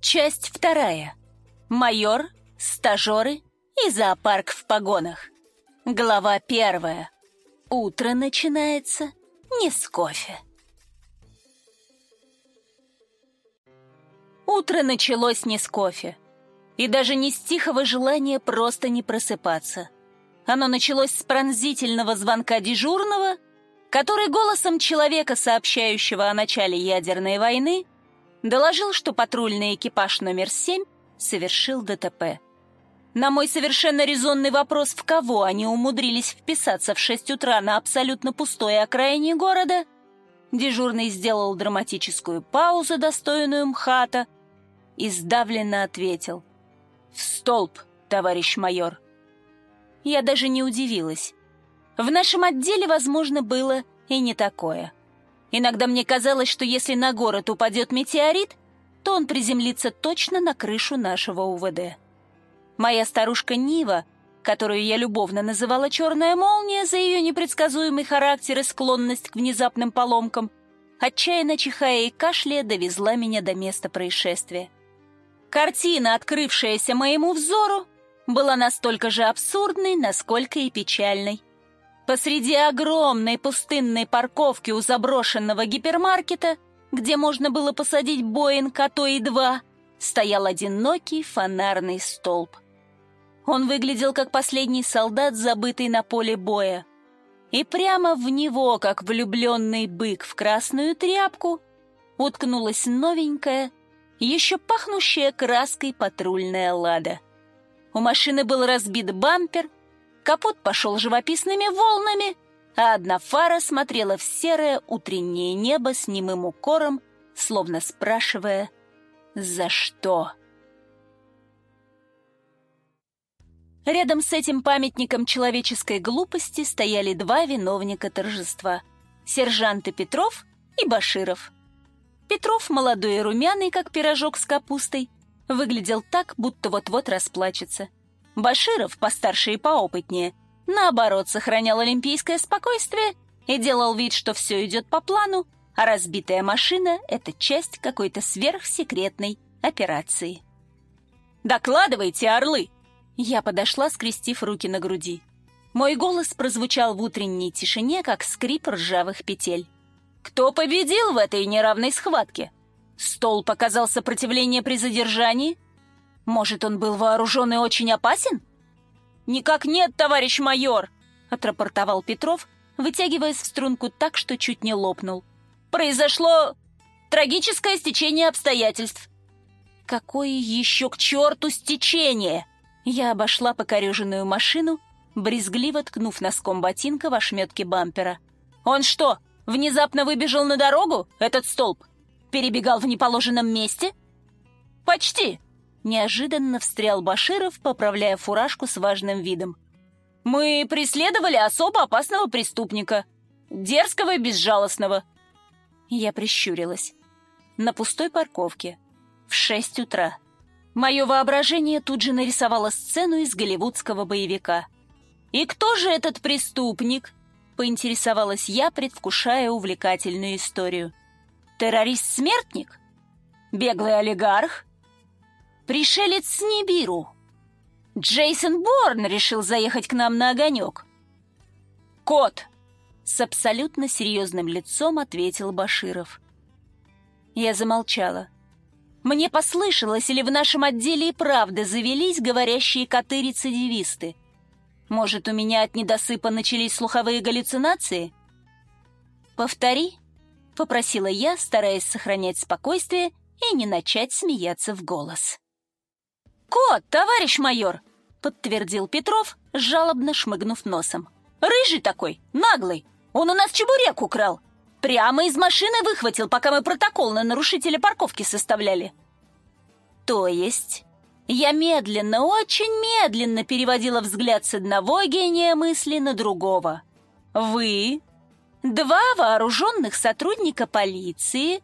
Часть вторая. Майор, стажеры и зоопарк в погонах. Глава первая. Утро начинается не с кофе. Утро началось не с кофе. И даже не с тихого желания просто не просыпаться. Оно началось с пронзительного звонка дежурного, который голосом человека, сообщающего о начале ядерной войны, доложил, что патрульный экипаж номер 7 совершил ДТП. На мой совершенно резонный вопрос, в кого они умудрились вписаться в 6 утра на абсолютно пустой окраине города, дежурный сделал драматическую паузу, достойную МХАТа, и сдавленно ответил. «В столб, товарищ майор». Я даже не удивилась. В нашем отделе, возможно, было и не такое. Иногда мне казалось, что если на город упадет метеорит, то он приземлится точно на крышу нашего УВД. Моя старушка Нива, которую я любовно называла «черная молния» за ее непредсказуемый характер и склонность к внезапным поломкам, отчаянно чихая и кашляя, довезла меня до места происшествия. Картина, открывшаяся моему взору, была настолько же абсурдной, насколько и печальной. Посреди огромной пустынной парковки у заброшенного гипермаркета, где можно было посадить Боинг, а то и два, стоял одинокий фонарный столб. Он выглядел как последний солдат, забытый на поле боя. И прямо в него, как влюбленный бык в красную тряпку, уткнулась новенькая, еще пахнущая краской патрульная лада. У машины был разбит бампер, капот пошел живописными волнами, а одна фара смотрела в серое утреннее небо с немым укором, словно спрашивая «За что?». Рядом с этим памятником человеческой глупости стояли два виновника торжества — сержанты Петров и Баширов — Петров, молодой и румяный, как пирожок с капустой, выглядел так, будто вот-вот расплачется. Баширов, постарше и поопытнее, наоборот, сохранял олимпийское спокойствие и делал вид, что все идет по плану, а разбитая машина — это часть какой-то сверхсекретной операции. «Докладывайте, орлы!» Я подошла, скрестив руки на груди. Мой голос прозвучал в утренней тишине, как скрип ржавых петель. Кто победил в этой неравной схватке? Стол показал сопротивление при задержании? Может, он был вооружен и очень опасен? «Никак нет, товарищ майор!» — отрапортовал Петров, вытягиваясь в струнку так, что чуть не лопнул. «Произошло трагическое стечение обстоятельств». «Какое еще к черту стечение?» Я обошла покореженную машину, брезгливо ткнув носком ботинка в ошметке бампера. «Он что, Внезапно выбежал на дорогу, этот столб? Перебегал в неположенном месте? Почти. Неожиданно встрял Баширов, поправляя фуражку с важным видом. Мы преследовали особо опасного преступника. Дерзкого и безжалостного. Я прищурилась. На пустой парковке. В шесть утра. Мое воображение тут же нарисовало сцену из голливудского боевика. И кто же этот преступник? поинтересовалась я, предвкушая увлекательную историю. «Террорист-смертник? Беглый олигарх? Пришелец с Нибиру? Джейсон Борн решил заехать к нам на огонек?» «Кот!» — с абсолютно серьезным лицом ответил Баширов. Я замолчала. Мне послышалось, или в нашем отделе и правда завелись говорящие коты-рецидивисты — может, у меня от недосыпа начались слуховые галлюцинации? «Повтори», — попросила я, стараясь сохранять спокойствие и не начать смеяться в голос. «Кот, товарищ майор!» — подтвердил Петров, жалобно шмыгнув носом. «Рыжий такой, наглый. Он у нас чебурек украл. Прямо из машины выхватил, пока мы протокол на нарушителя парковки составляли». «То есть я медленно, очень медленно переводила взгляд с одного гения мысли на другого. Вы, два вооруженных сотрудника полиции,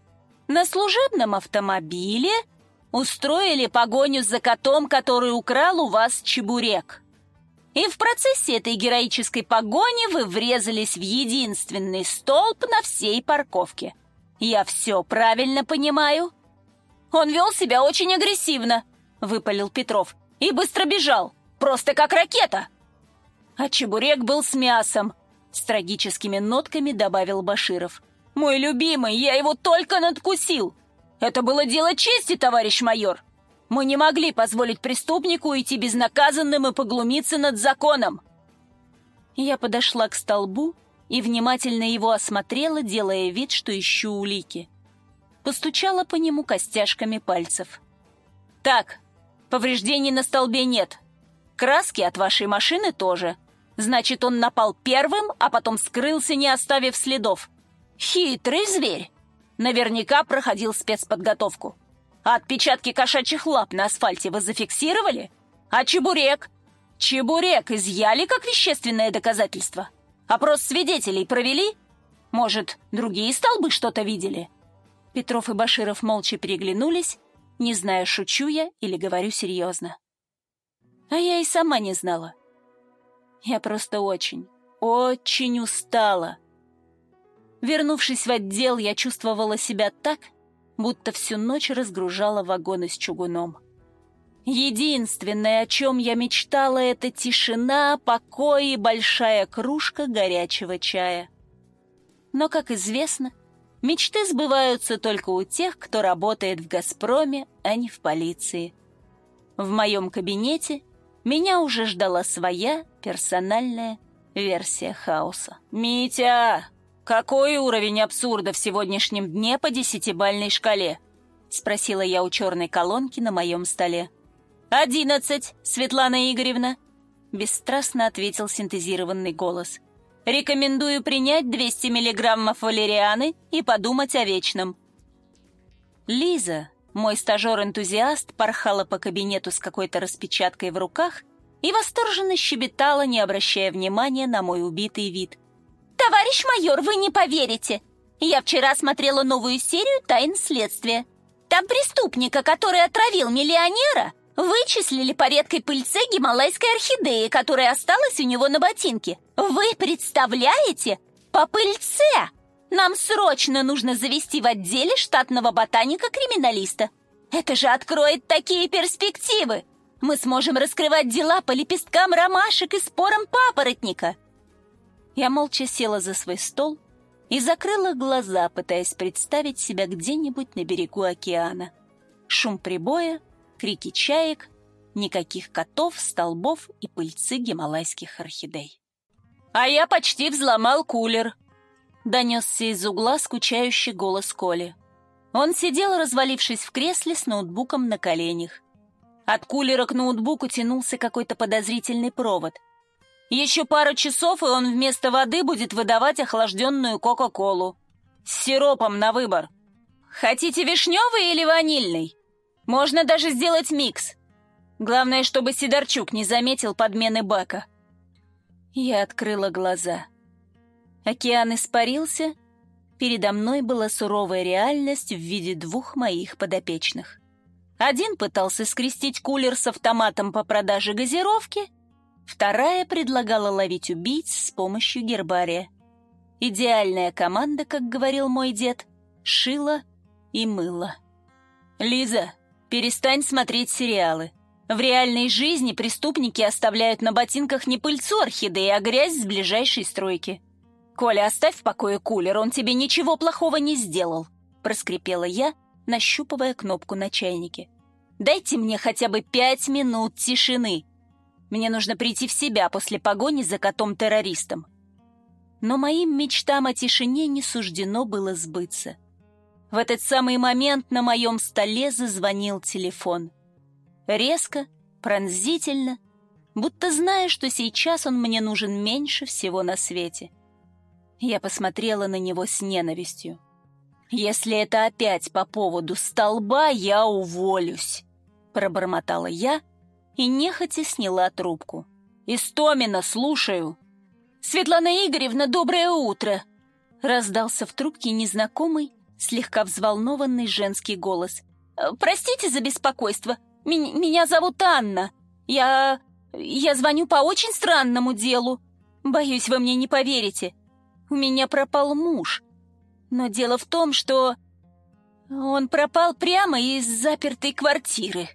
на служебном автомобиле устроили погоню за котом, который украл у вас чебурек. И в процессе этой героической погони вы врезались в единственный столб на всей парковке. Я все правильно понимаю?» Он вел себя очень агрессивно», — выпалил Петров. «И быстро бежал, просто как ракета». А чебурек был с мясом, с трагическими нотками добавил Баширов. «Мой любимый, я его только надкусил! Это было дело чести, товарищ майор! Мы не могли позволить преступнику уйти безнаказанным и поглумиться над законом!» Я подошла к столбу и внимательно его осмотрела, делая вид, что ищу улики. Постучала по нему костяшками пальцев. «Так, повреждений на столбе нет. Краски от вашей машины тоже. Значит, он напал первым, а потом скрылся, не оставив следов. Хитрый зверь. Наверняка проходил спецподготовку. А отпечатки кошачьих лап на асфальте вы зафиксировали? А чебурек? Чебурек изъяли как вещественное доказательство? Опрос свидетелей провели? Может, другие столбы что-то видели?» Петров и Баширов молча переглянулись, не зная, шучу я или говорю серьезно. А я и сама не знала. Я просто очень, очень устала. Вернувшись в отдел, я чувствовала себя так, будто всю ночь разгружала вагоны с чугуном. Единственное, о чем я мечтала, это тишина, покой и большая кружка горячего чая. Но, как известно, мечты сбываются только у тех, кто работает в «Газпроме», а не в полиции. В моем кабинете меня уже ждала своя персональная версия хаоса. «Митя, какой уровень абсурда в сегодняшнем дне по десятибальной шкале?» — спросила я у черной колонки на моем столе. «Одиннадцать, Светлана Игоревна», — бесстрастно ответил синтезированный голос. «Рекомендую принять 200 миллиграммов валерианы и подумать о вечном». Лиза, мой стажер-энтузиаст порхала по кабинету с какой-то распечаткой в руках и восторженно щебетала, не обращая внимания на мой убитый вид. «Товарищ майор, вы не поверите! Я вчера смотрела новую серию «Тайн следствия». Там преступника, который отравил миллионера, вычислили по редкой пыльце гималайской орхидеи, которая осталась у него на ботинке. Вы представляете? По пыльце! Нам срочно нужно завести в отделе штатного ботаника-криминалиста. Это же откроет такие перспективы! Мы сможем раскрывать дела по лепесткам ромашек и спорам папоротника!» Я молча села за свой стол и закрыла глаза, пытаясь представить себя где-нибудь на берегу океана. Шум прибоя, крики чаек, никаких котов, столбов и пыльцы гималайских орхидей. «А я почти взломал кулер», Донесся из угла скучающий голос Коли. Он сидел, развалившись в кресле с ноутбуком на коленях. От кулера к ноутбуку тянулся какой-то подозрительный провод. Еще пару часов, и он вместо воды будет выдавать охлажденную Кока-Колу. С сиропом на выбор. Хотите вишневый или ванильный? Можно даже сделать микс. Главное, чтобы Сидорчук не заметил подмены бака. Я открыла глаза. Океан испарился, передо мной была суровая реальность в виде двух моих подопечных. Один пытался скрестить кулер с автоматом по продаже газировки, вторая предлагала ловить убийц с помощью гербария. Идеальная команда, как говорил мой дед, шила и мыла. «Лиза, перестань смотреть сериалы. В реальной жизни преступники оставляют на ботинках не пыльцу орхидеи, а грязь с ближайшей стройки. «Коля, оставь в покое кулер, он тебе ничего плохого не сделал», — проскрипела я, нащупывая кнопку на чайнике. «Дайте мне хотя бы пять минут тишины. Мне нужно прийти в себя после погони за котом-террористом». Но моим мечтам о тишине не суждено было сбыться. В этот самый момент на моем столе зазвонил телефон. Резко, пронзительно, будто зная, что сейчас он мне нужен меньше всего на свете. Я посмотрела на него с ненавистью. «Если это опять по поводу столба, я уволюсь!» Пробормотала я и нехотя сняла трубку. «Истомина, слушаю!» «Светлана Игоревна, доброе утро!» Раздался в трубке незнакомый, слегка взволнованный женский голос. «Простите за беспокойство. М меня зовут Анна. Я... я звоню по очень странному делу. Боюсь, вы мне не поверите. У меня пропал муж. Но дело в том, что... Он пропал прямо из запертой квартиры.